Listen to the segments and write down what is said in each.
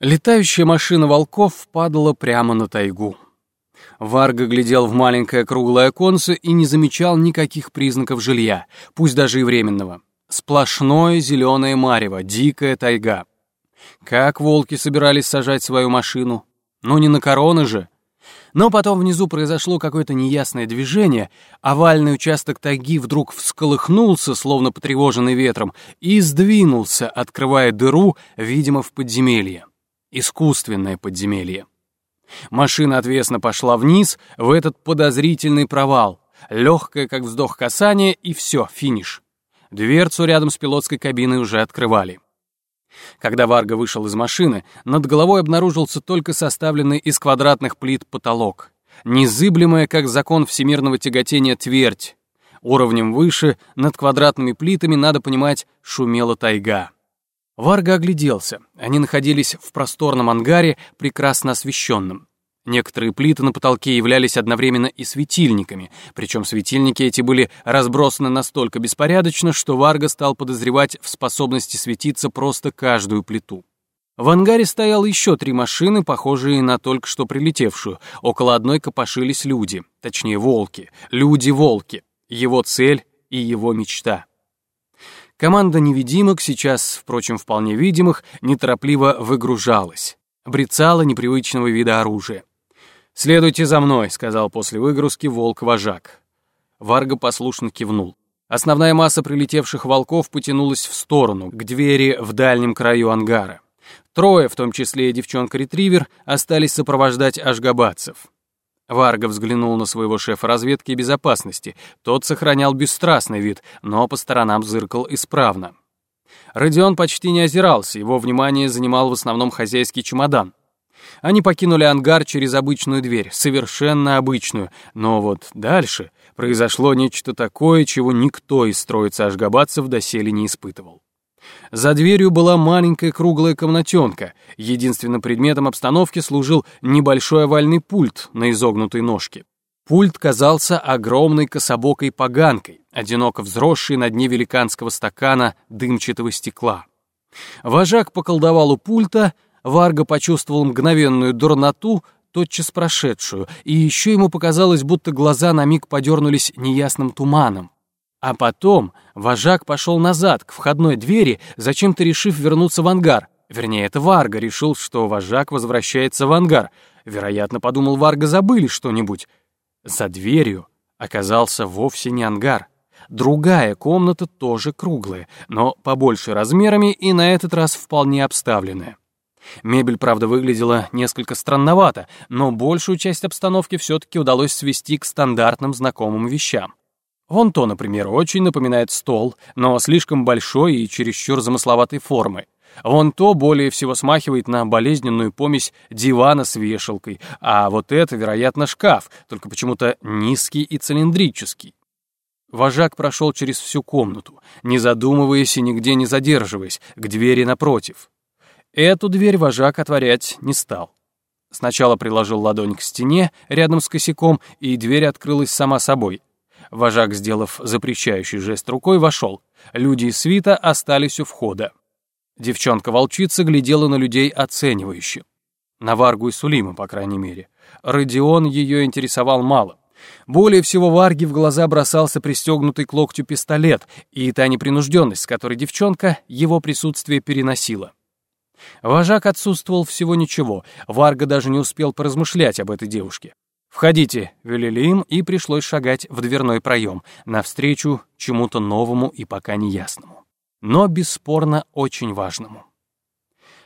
Летающая машина волков падала прямо на тайгу. Варга глядел в маленькое круглое оконце и не замечал никаких признаков жилья, пусть даже и временного. Сплошное зеленое марево, дикая тайга. Как волки собирались сажать свою машину? Ну не на короны же. Но потом внизу произошло какое-то неясное движение, овальный участок тайги вдруг всколыхнулся, словно потревоженный ветром, и сдвинулся, открывая дыру, видимо, в подземелье. Искусственное подземелье. Машина отвесно пошла вниз, в этот подозрительный провал. Легкое, как вздох касания, и все, финиш. Дверцу рядом с пилотской кабиной уже открывали. Когда Варга вышел из машины, над головой обнаружился только составленный из квадратных плит потолок. Незыблемая, как закон всемирного тяготения, твердь. Уровнем выше, над квадратными плитами, надо понимать, шумела тайга. Варга огляделся. Они находились в просторном ангаре, прекрасно освещенном. Некоторые плиты на потолке являлись одновременно и светильниками, причем светильники эти были разбросаны настолько беспорядочно, что Варга стал подозревать в способности светиться просто каждую плиту. В ангаре стояло еще три машины, похожие на только что прилетевшую. Около одной копошились люди, точнее волки. Люди-волки. Его цель и его мечта. Команда невидимок, сейчас, впрочем, вполне видимых, неторопливо выгружалась. Брецала непривычного вида оружия. «Следуйте за мной», — сказал после выгрузки волк-вожак. Варга послушно кивнул. Основная масса прилетевших волков потянулась в сторону, к двери в дальнем краю ангара. Трое, в том числе и девчонка-ретривер, остались сопровождать ашгабадцев. Варга взглянул на своего шефа разведки и безопасности. Тот сохранял бесстрастный вид, но по сторонам зыркал исправно. Родион почти не озирался, его внимание занимал в основном хозяйский чемодан. Они покинули ангар через обычную дверь, совершенно обычную, но вот дальше произошло нечто такое, чего никто из троицы ашгабадцев доселе не испытывал. За дверью была маленькая круглая комнатенка. Единственным предметом обстановки служил небольшой овальный пульт на изогнутой ножке. Пульт казался огромной кособокой поганкой, одиноко взросшей на дне великанского стакана дымчатого стекла. Вожак поколдовал у пульта, Варга почувствовал мгновенную дурноту, тотчас прошедшую, и еще ему показалось, будто глаза на миг подернулись неясным туманом. А потом вожак пошел назад, к входной двери, зачем-то решив вернуться в ангар. Вернее, это Варга решил, что вожак возвращается в ангар. Вероятно, подумал Варга, забыли что-нибудь. За дверью оказался вовсе не ангар. Другая комната тоже круглая, но побольше размерами и на этот раз вполне обставленная. Мебель, правда, выглядела несколько странновато, но большую часть обстановки все-таки удалось свести к стандартным знакомым вещам. Вон то, например, очень напоминает стол, но слишком большой и чересчур замысловатой формы. Вон то более всего смахивает на болезненную помесь дивана с вешалкой, а вот это, вероятно, шкаф, только почему-то низкий и цилиндрический. Вожак прошел через всю комнату, не задумываясь и нигде не задерживаясь, к двери напротив. Эту дверь вожак отворять не стал. Сначала приложил ладонь к стене рядом с косяком, и дверь открылась сама собой. Вожак, сделав запрещающий жест рукой, вошел. Люди из свита остались у входа. Девчонка-волчица глядела на людей оценивающе. На Варгу и Сулима, по крайней мере. Родион ее интересовал мало. Более всего Варге в глаза бросался пристегнутый к локтю пистолет и та непринужденность, с которой девчонка его присутствие переносила. Вожак отсутствовал всего ничего, Варга даже не успел поразмышлять об этой девушке. «Входите», — велели им, и пришлось шагать в дверной проем, навстречу чему-то новому и пока неясному. Но, бесспорно, очень важному.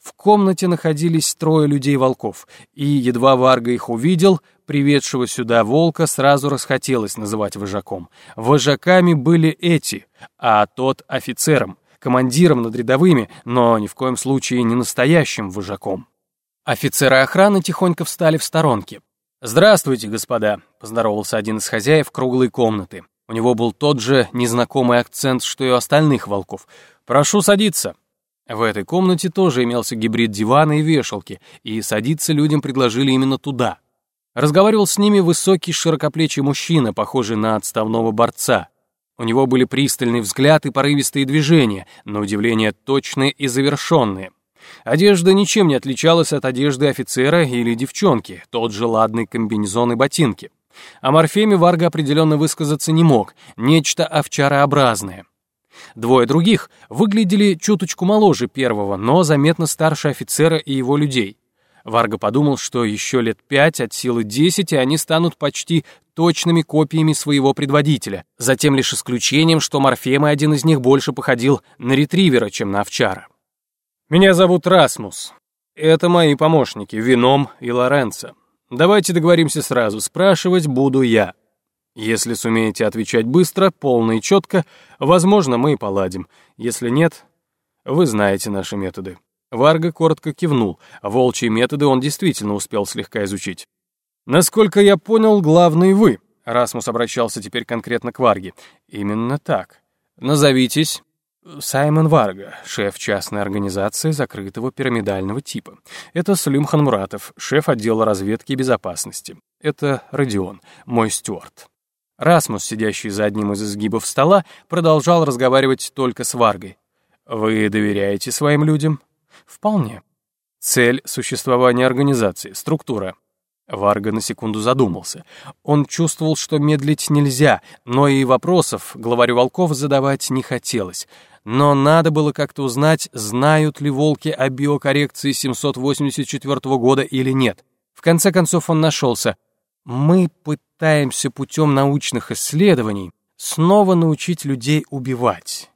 В комнате находились трое людей-волков, и едва Варга их увидел, приведшего сюда волка сразу расхотелось называть вожаком. Вожаками были эти, а тот офицером командиром над рядовыми, но ни в коем случае не настоящим вожаком. Офицеры охраны тихонько встали в сторонке. «Здравствуйте, господа», — поздоровался один из хозяев круглой комнаты. У него был тот же незнакомый акцент, что и у остальных волков. «Прошу садиться». В этой комнате тоже имелся гибрид дивана и вешалки, и садиться людям предложили именно туда. Разговаривал с ними высокий широкоплечий мужчина, похожий на отставного борца. У него были пристальный взгляд и порывистые движения, на удивление точные и завершенные. Одежда ничем не отличалась от одежды офицера или девчонки, тот же ладный комбинезон и ботинки. О морфеме Варга определенно высказаться не мог, нечто овчарообразное. Двое других выглядели чуточку моложе первого, но заметно старше офицера и его людей. Варга подумал, что еще лет пять, от силы десять, и они станут почти точными копиями своего предводителя, за тем лишь исключением, что Морфем и один из них больше походил на ретривера, чем на овчара. «Меня зовут Расмус. Это мои помощники, Вином и Лоренцо. Давайте договоримся сразу, спрашивать буду я. Если сумеете отвечать быстро, полно и четко, возможно, мы и поладим. Если нет, вы знаете наши методы». Варга коротко кивнул, волчьи методы он действительно успел слегка изучить. «Насколько я понял, главный вы», — Расмус обращался теперь конкретно к Варге. «Именно так. Назовитесь». Саймон Варга, шеф частной организации закрытого пирамидального типа. Это Сулим Ханмуратов, шеф отдела разведки и безопасности. Это Родион, мой стюарт. Расмус, сидящий за одним из изгибов стола, продолжал разговаривать только с Варгой. «Вы доверяете своим людям?» Вполне. Цель существования организации, структура. Варга на секунду задумался. Он чувствовал, что медлить нельзя, но и вопросов главарю волков задавать не хотелось. Но надо было как-то узнать, знают ли волки о биокоррекции 784 года или нет. В конце концов он нашелся. Мы пытаемся путем научных исследований снова научить людей убивать.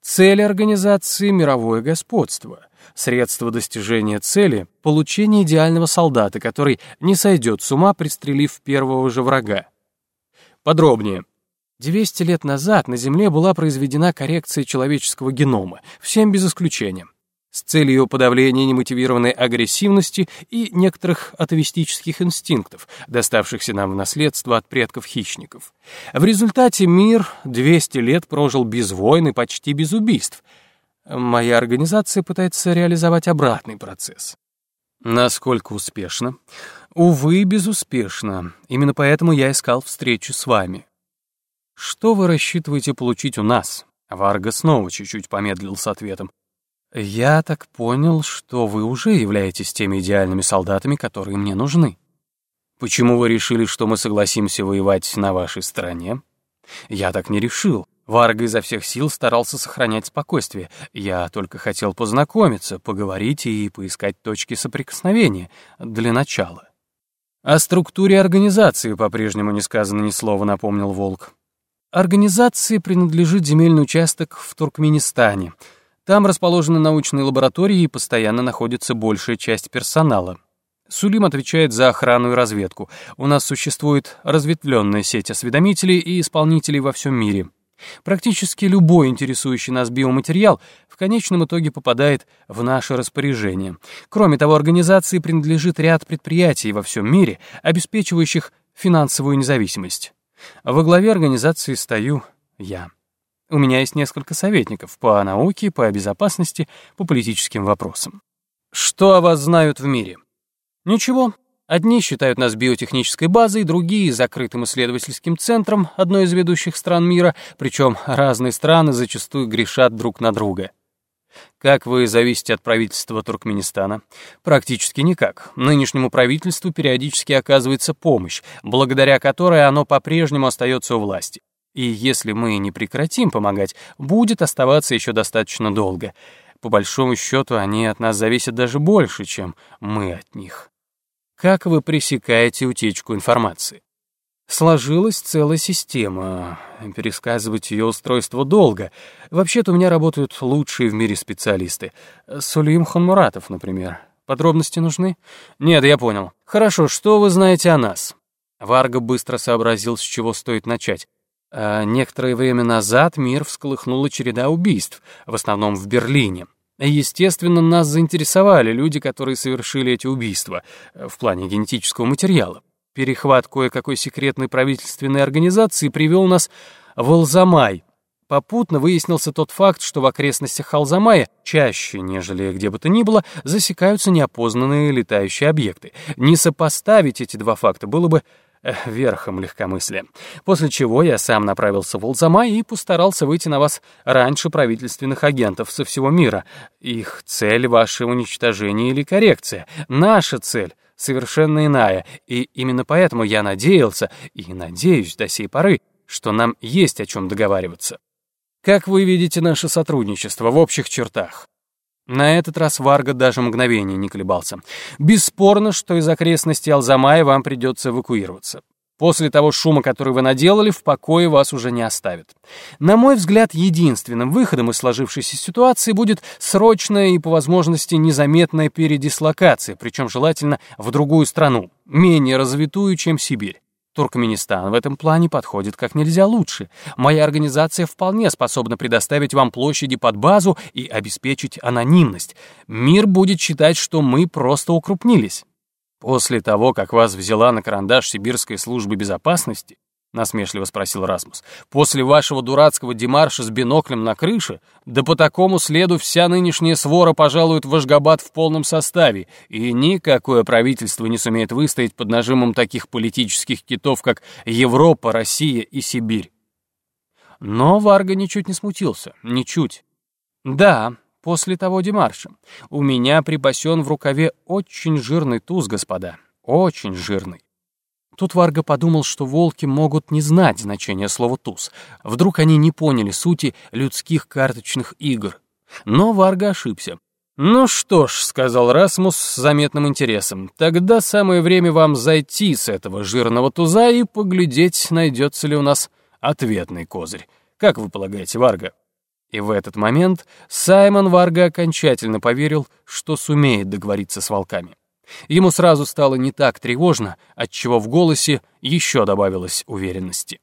Цель организации — мировое господство — Средство достижения цели — получение идеального солдата, который не сойдет с ума, пристрелив первого же врага. Подробнее. 200 лет назад на Земле была произведена коррекция человеческого генома, всем без исключения, с целью подавления немотивированной агрессивности и некоторых атовистических инстинктов, доставшихся нам в наследство от предков-хищников. В результате мир 200 лет прожил без войн и почти без убийств — Моя организация пытается реализовать обратный процесс. Насколько успешно? Увы, безуспешно. Именно поэтому я искал встречу с вами. Что вы рассчитываете получить у нас? Варга снова чуть-чуть помедлил с ответом. Я так понял, что вы уже являетесь теми идеальными солдатами, которые мне нужны. Почему вы решили, что мы согласимся воевать на вашей стороне? Я так не решил. Варга изо всех сил старался сохранять спокойствие. Я только хотел познакомиться, поговорить и поискать точки соприкосновения для начала. О структуре организации по-прежнему не сказано ни слова, напомнил Волк. Организации принадлежит земельный участок в Туркменистане. Там расположены научные лаборатории и постоянно находится большая часть персонала. Сулим отвечает за охрану и разведку. У нас существует разветвленная сеть осведомителей и исполнителей во всем мире. Практически любой интересующий нас биоматериал в конечном итоге попадает в наше распоряжение. Кроме того, организации принадлежит ряд предприятий во всем мире, обеспечивающих финансовую независимость. Во главе организации стою я. У меня есть несколько советников по науке, по безопасности, по политическим вопросам. Что о вас знают в мире? Ничего, Одни считают нас биотехнической базой, другие — закрытым исследовательским центром одной из ведущих стран мира, причем разные страны зачастую грешат друг на друга. Как вы зависите от правительства Туркменистана? Практически никак. Нынешнему правительству периодически оказывается помощь, благодаря которой оно по-прежнему остается у власти. И если мы не прекратим помогать, будет оставаться еще достаточно долго. По большому счету, они от нас зависят даже больше, чем мы от них. Как вы пресекаете утечку информации? Сложилась целая система. Пересказывать ее устройство долго. Вообще-то у меня работают лучшие в мире специалисты. Сулим Ханмуратов, например. Подробности нужны? Нет, я понял. Хорошо, что вы знаете о нас? Варга быстро сообразил, с чего стоит начать. А некоторое время назад мир всколыхнула череда убийств, в основном в Берлине. Естественно, нас заинтересовали люди, которые совершили эти убийства э, в плане генетического материала. Перехват кое-какой секретной правительственной организации привел нас в Алзамай. Попутно выяснился тот факт, что в окрестностях Алзамая чаще, нежели где бы то ни было, засекаются неопознанные летающие объекты. Не сопоставить эти два факта было бы верхом легкомыслия. После чего я сам направился в Олзамай и постарался выйти на вас раньше правительственных агентов со всего мира. Их цель — ваше уничтожение или коррекция. Наша цель — совершенно иная, и именно поэтому я надеялся, и надеюсь до сей поры, что нам есть о чем договариваться. Как вы видите наше сотрудничество в общих чертах? На этот раз Варга даже мгновения не колебался. Бесспорно, что из окрестностей Алзамая вам придется эвакуироваться. После того шума, который вы наделали, в покое вас уже не оставят. На мой взгляд, единственным выходом из сложившейся ситуации будет срочная и, по возможности, незаметная передислокация, причем желательно в другую страну, менее развитую, чем Сибирь. Туркменистан в этом плане подходит как нельзя лучше. Моя организация вполне способна предоставить вам площади под базу и обеспечить анонимность. Мир будет считать, что мы просто укрупнились. После того, как вас взяла на карандаш Сибирская служба безопасности, насмешливо спросил Расмус. «После вашего дурацкого демарша с биноклем на крыше, да по такому следу вся нынешняя свора пожалует в Ашгабад в полном составе, и никакое правительство не сумеет выстоять под нажимом таких политических китов, как Европа, Россия и Сибирь». Но Варга ничуть не смутился, ничуть. «Да, после того демарша. У меня припасен в рукаве очень жирный туз, господа, очень жирный. Тут Варга подумал, что волки могут не знать значения слова «туз». Вдруг они не поняли сути людских карточных игр. Но Варга ошибся. «Ну что ж», — сказал Расмус с заметным интересом, «тогда самое время вам зайти с этого жирного туза и поглядеть, найдется ли у нас ответный козырь. Как вы полагаете, Варга?» И в этот момент Саймон Варга окончательно поверил, что сумеет договориться с волками. Ему сразу стало не так тревожно, отчего в голосе еще добавилось уверенности.